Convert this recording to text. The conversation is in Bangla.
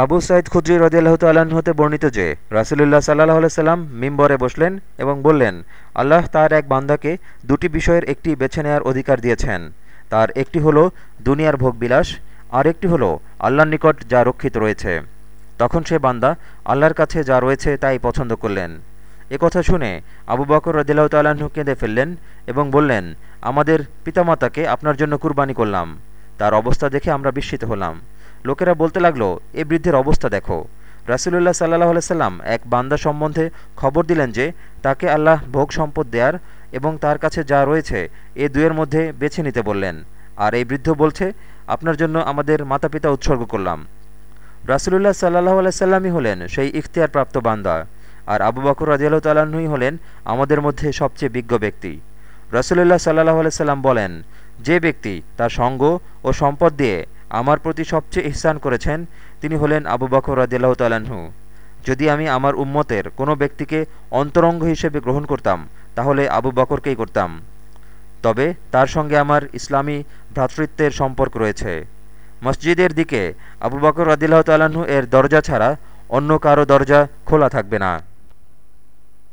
আবু সাইদ খুদ্রি রদিয়াল্লাহ তাল্লাহ্ন হতে বর্ণিত যে, রাসুলুল্লাহ সাল্লাহ সাল্লাম মিম্বরে বসলেন এবং বললেন, আল্লাহ তার এক বান্দাকে দুটি বিষয়ের একটি বেছে নেয়ার অধিকার দিয়েছেন। তার একটি হলো দুনিয়ার ভোগবিলাস আর একটি হলো আল্লাহর নিকট যা রক্ষিত রয়েছে। তখন সে বান্দা আল্লাহর কাছে যা রয়েছে তাই পছন্দ করলেন। কথা শুনে আবু বকর রদিল্লাহ তাল্লাহ্ন কেঁদে ফেললেন এবং বললেন, আমাদের পিতামাতাকে আপনার জন্য কুরবানি করলাম। তার অবস্থা দেখে আমরা বিস্মিত হলাম। লোকেরা বলতে লাগল, এ বৃদ্ধের অবস্থা দেখো। রাসুলুল্লাহ সাল্লাহ সাল্লাম এক বান্দা সম্বন্ধে খবর দিলেন যে, তাকে আল্লাহ ভোগ সম্পদ দেয়ার এবং তার কাছে যা রয়েছে, এ দুয়ের মধ্যে বেছে নিতে বললেন। আর এই বৃদ্ধ বলছে, আপনার জন্য আমাদের মাতা পিতা উৎসর্গ করলাম। রাসুলুল্লাহ সাল্লাহ আলাইসাল্লামই হলেন সেই ইখতিয়ার প্রাপ্ত বান্দা, আর আবু বকর রাজিয়াল তাল্লাহ্নই হলেন আমাদের মধ্যে সবচেয়ে বিজ্ঞ ব্যক্তি। রসুলুল্লাহ সাল্লাহ আলাইসাল্লাম বলেন, যে ব্যক্তি তার সঙ্গ ও সম্পদ দিয়ে আমার প্রতি সবচেয়ে ইহসান করেছেন, তিনি হলেন আবু বকর রাজিয়াল্লাহ তাল্লাহ্ন যদি আমি আমার উম্মতের কোনো ব্যক্তিকে অন্তরঙ্গ হিসেবে গ্রহণ করতাম, তাহলে আবু বকরকেই করতাম। তবে তার সঙ্গে আমার ইসলামী ভ্রাতৃত্বের সম্পর্ক রয়েছে। মসজিদের দিকে আবু বকর রদিল্লাহ তাল্লাহ্ন এর দরজা ছাড়া অন্য কারও দরজা খোলা থাকবে না।